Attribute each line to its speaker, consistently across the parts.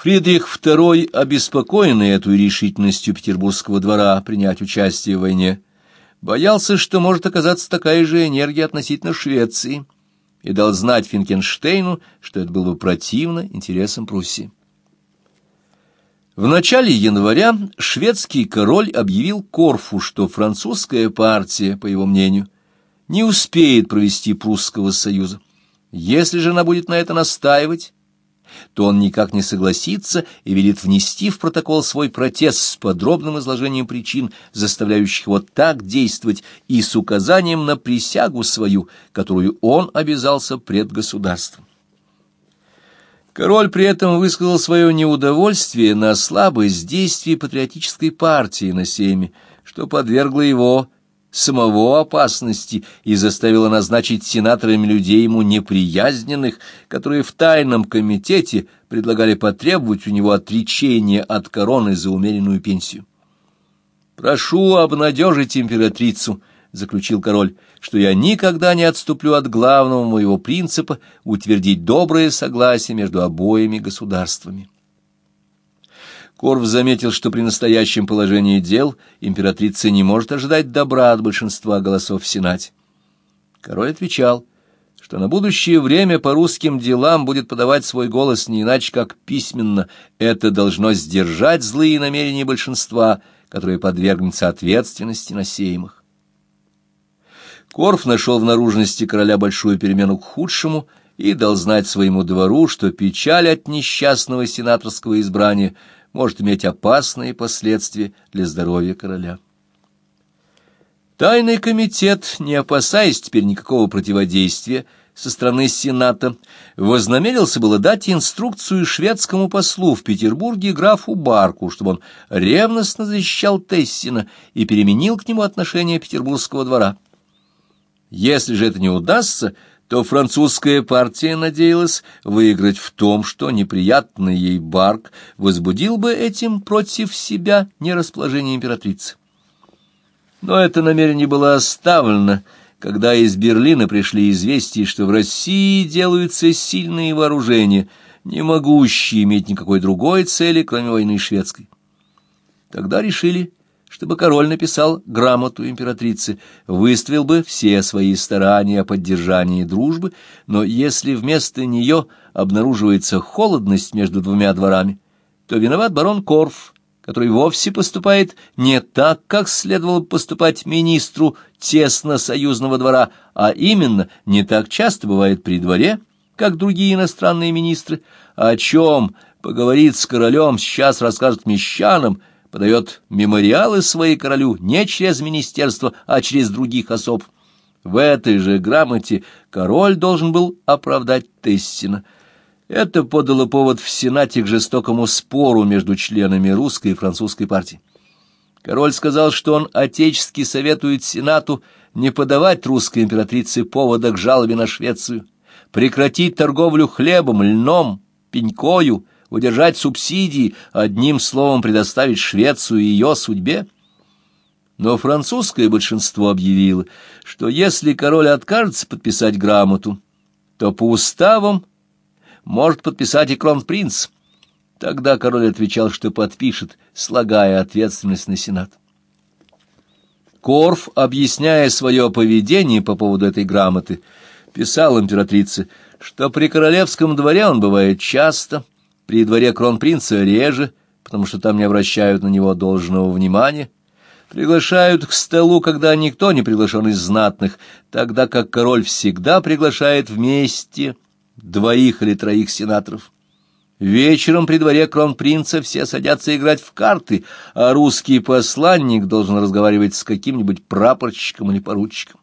Speaker 1: Фридрих II, обеспокоенный этой решительностью петербургского двора принять участие в войне, боялся, что может оказаться такая же энергия относительно Швеции, и дал знать Финкенштейну, что это было бы противно интересам Пруссии. В начале января шведский король объявил Корфу, что французская партия, по его мнению, не успеет провести прусского союза. Если же она будет на это настаивать, то он никак не согласится и велит внести в протокол свой протест с подробным изложением причин, заставляющих его так действовать, и с указанием на присягу свою, которую он обязался пред государством. Король при этом высказал свое неудовольствие на слабость действий патриотической партии на Сейме, что подвергло его самого опасности и заставила назначить сенаторами людей ему неприязненных, которые в тайном комитете предлагали потребовать у него отречения от короны за умеренную пенсию. «Прошу обнадежить императрицу», — заключил король, — «что я никогда не отступлю от главного моего принципа утвердить доброе согласие между обоими государствами». Корв заметил, что при настоящем положении дел императрица не может ожидать добра от большинства голосов в Сенате. Король отвечал, что на будущее время по русским делам будет подавать свой голос не иначе, как письменно. Это должно сдержать злые намерения большинства, которые подвергнутся ответственности на сеймах. Корф нашел в наружности короля большую перемену к худшему и дал знать своему двору, что печаль от несчастного сенаторского избрания — может иметь опасные последствия для здоровья короля. Тайный комитет, не опасаясь теперь никакого противодействия со стороны Сената, вознамерился было дать инструкцию шведскому послу в Петербурге графу Барку, чтобы он ревностно защищал Тессина и переменил к нему отношение петербургского двора. Если же это не удастся, то французская партия надеялась выиграть в том, что неприятный ей Барк возбудил бы этим против себя нерасположение императрицы. Но это намерение было оставлено, когда из Берлина пришли известия, что в России делаются сильные вооружения, не могущие иметь никакой другой цели, кроме войны шведской. Тогда решили чтобы король написал грамоту императрице, выставил бы все свои старания о поддержании дружбы, но если вместо нее обнаруживается холодность между двумя дворами, то виноват барон Корф, который вовсе поступает не так, как следовало поступать министру тесно-союзного двора, а именно не так часто бывает при дворе, как другие иностранные министры, о чем поговорит с королем, сейчас расскажет мещанам, подает мемориалы своей королю не через министерство, а через других особ. В этой же грамоте король должен был оправдать Тессина. Это подало повод в Сенате к жестокому спору между членами русской и французской партии. Король сказал, что он отечески советует Сенату не подавать русской императрице повода к жалобе на Швецию, прекратить торговлю хлебом, льном, пенькою, удержать субсидии, одним словом предоставить Швецию ее судьбе? Но французское большинство объявило, что если король откажется подписать грамоту, то по уставам может подписать и кронпринц. Тогда король отвечал, что подпишет, слагая ответственность на Сенат. Корф, объясняя свое поведение по поводу этой грамоты, писал императрице, что при королевском дворе он бывает часто, при дворе кронпринца реже, потому что там не обращают на него должного внимания. Приглашают к столу, когда никто не приглашен из знатных, тогда как король всегда приглашает вместе двоих или троих сенаторов. Вечером при дворе кронпринца все садятся играть в карты, а русский посланник должен разговаривать с каким-нибудь прапорщиком или поручиком.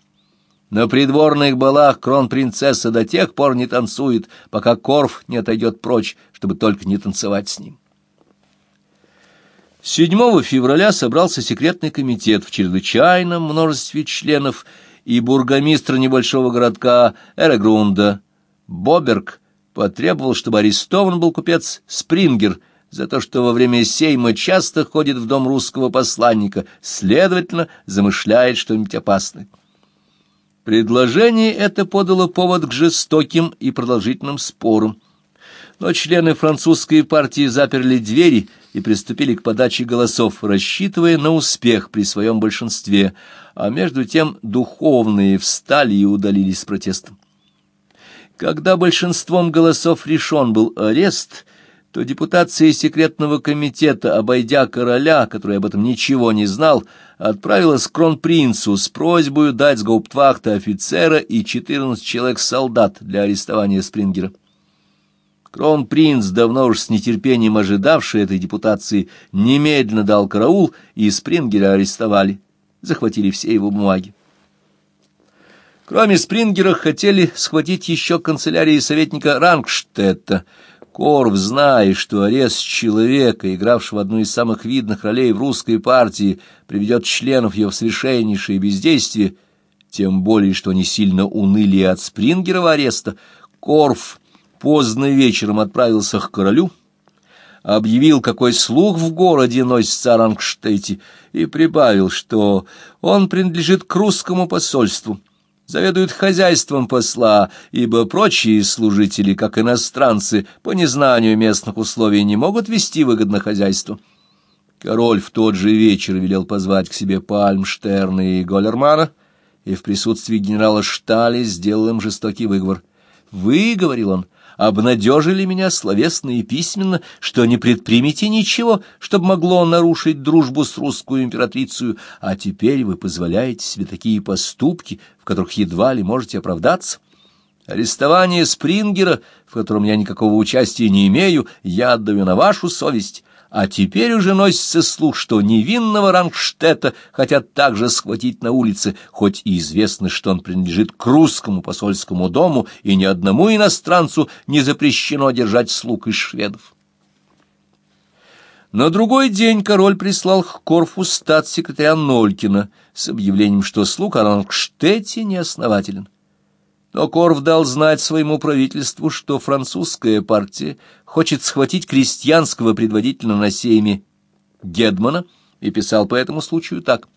Speaker 1: На придворных балах кронпринцесса до тех пор не танцует, пока Корф не отойдет прочь, чтобы только не танцевать с ним. 7 февраля собрался секретный комитет в чрезвычайном множестве членов, и бургомистр небольшого городка Эрегрунда Боберг потребовал, чтобы арестован был купец Спрингер за то, что во время сейма часто ходит в дом русского посланника, следовательно, замышляет что-нибудь опасное. Предложение это подало повод к жестоким и продолжительным спорам. но члены французской партии заперли двери и приступили к подаче голосов, рассчитывая на успех при своем большинстве, а между тем духовные встали и удалились с протестом. Когда большинством голосов решен был арест, то депутация секретного комитета, обойдя короля, который об этом ничего не знал, отправилась к кронпринцу с просьбой дать с гауптвахта офицера и 14 человек-солдат для арестования Спрингера. Кронпринц, давно уж с нетерпением ожидавший этой депутации, немедленно дал караул, и Спрингера арестовали, захватили все его бумаги. Кроме Спрингера хотели схватить еще канцелярии советника Рангштетта. Корв, зная, что арест человека, игравшего одну из самых видных ролей в русской партии, приведет членов ее в совершеннейшее бездействие, тем более, что они сильно уныли от Спрингерова ареста, Корф поздно вечером отправился к королю, объявил, какой слух в городе носится о Рангштете, и прибавил, что он принадлежит к русскому посольству, заведует хозяйством посла, ибо прочие служители, как иностранцы, по незнанию местных условий не могут вести выгодно хозяйство. Король в тот же вечер велел позвать к себе Пальмштерна и Голлермана, и в присутствии генерала Штали сделал им жестокий выговор. «Вы, — говорил он, — обнадежили меня словесно и письменно, что не предпримете ничего, чтобы могло нарушить дружбу с русскую императрицей, а теперь вы позволяете себе такие поступки, в которых едва ли можете оправдаться. Арестование Спрингера, в котором я никакого участия не имею, я отдаю на вашу совесть, а теперь уже носится слух, что невинного Рангштета хотят также схватить на улице, хоть и известно, что он принадлежит к русскому посольскому дому, и ни одному иностранцу не запрещено держать слуг из шведов. На другой день король прислал к Корфу статс-секретаря Нолькина с объявлением, что слуг о Рангштете неоснователен. Но Корф дал знать своему правительству, что французская партия хочет схватить крестьянского предводителя на сейме Гедмана, и писал по этому случаю так.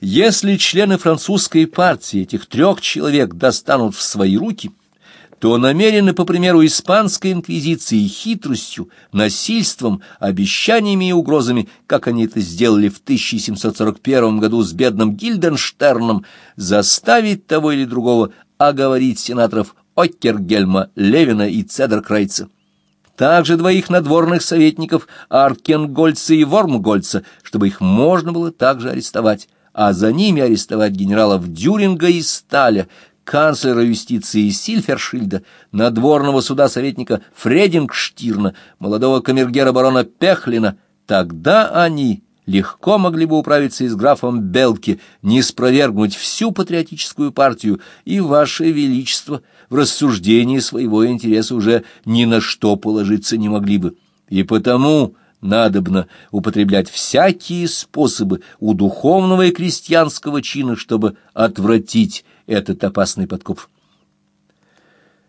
Speaker 1: «Если члены французской партии этих трех человек достанут в свои руки, то намерены, по примеру испанской инквизиции, хитростью, насильством, обещаниями и угрозами, как они это сделали в 1741 году с бедным Гильденштерном, заставить того или другого оговорить сенаторов Оккергельма, Левина и Цедеркрайца. Также двоих надворных советников Аркенгольца и Вормгольца, чтобы их можно было также арестовать, а за ними арестовать генералов Дюринга и Сталя, канцлера юстиции Сильфершильда, надворного суда советника Фредингштирна, молодого камергера барона Пехлина, тогда они легко могли бы управиться и с графом Белки, не спровергнуть всю патриотическую партию, и ваше величество в рассуждении своего интереса уже ни на что положиться не могли бы. И потому надобно употреблять всякие способы у духовного и крестьянского чина, чтобы отвратить этот опасный подкоп.